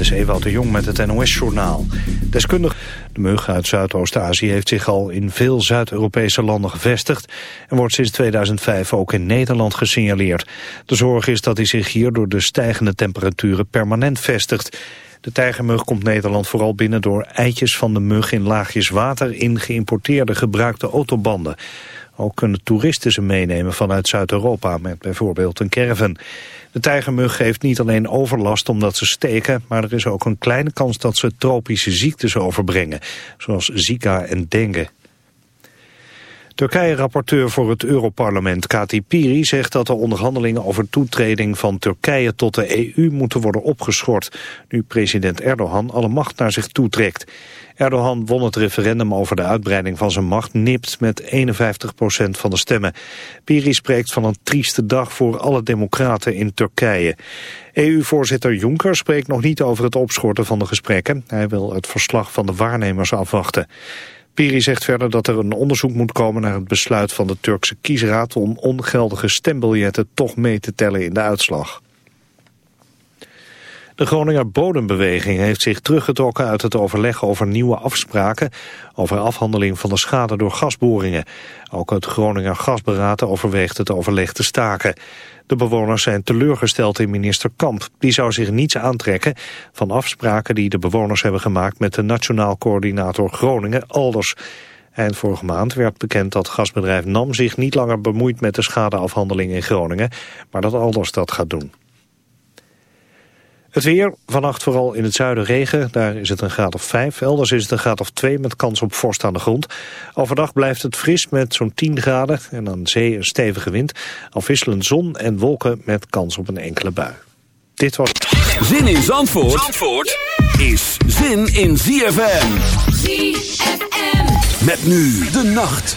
is Ewout de Jong met het NOS-journaal. Deskundig de mug uit Zuidoost-Azië heeft zich al in veel Zuid-Europese landen gevestigd... en wordt sinds 2005 ook in Nederland gesignaleerd. De zorg is dat hij zich hier door de stijgende temperaturen permanent vestigt. De tijgermug komt Nederland vooral binnen door eitjes van de mug in laagjes water... in geïmporteerde gebruikte autobanden. Ook kunnen toeristen ze meenemen vanuit Zuid-Europa met bijvoorbeeld een caravan. De tijgermug geeft niet alleen overlast omdat ze steken... maar er is ook een kleine kans dat ze tropische ziektes overbrengen... zoals Zika en dengue. Turkije-rapporteur voor het Europarlement Kati Piri zegt dat de onderhandelingen over toetreding van Turkije tot de EU moeten worden opgeschort, nu president Erdogan alle macht naar zich toetrekt. Erdogan won het referendum over de uitbreiding van zijn macht nipt met 51% van de stemmen. Piri spreekt van een trieste dag voor alle democraten in Turkije. EU-voorzitter Juncker spreekt nog niet over het opschorten van de gesprekken. Hij wil het verslag van de waarnemers afwachten. Piri zegt verder dat er een onderzoek moet komen naar het besluit van de Turkse kiesraad om ongeldige stembiljetten toch mee te tellen in de uitslag. De Groninger Bodembeweging heeft zich teruggetrokken uit het overleg over nieuwe afspraken over afhandeling van de schade door gasboringen. Ook het Groninger Gasberaad overweegt het overleg te staken. De bewoners zijn teleurgesteld in minister Kamp. Die zou zich niets aantrekken van afspraken die de bewoners hebben gemaakt met de Nationaal Coördinator Groningen, Alders. Eind vorige maand werd bekend dat gasbedrijf NAM zich niet langer bemoeit met de schadeafhandeling in Groningen, maar dat Alders dat gaat doen. Het weer, vannacht vooral in het zuiden regen. Daar is het een graad of 5. Elders is het een graad of 2 met kans op vorst aan de grond. Overdag blijft het fris met zo'n 10 graden. En aan zee een stevige wind. Afwisselend zon en wolken met kans op een enkele bui. Dit was... Zin in Zandvoort, Zandvoort is zin in ZFM. ZFM. Met nu de nacht.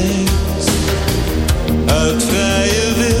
uit vrije wil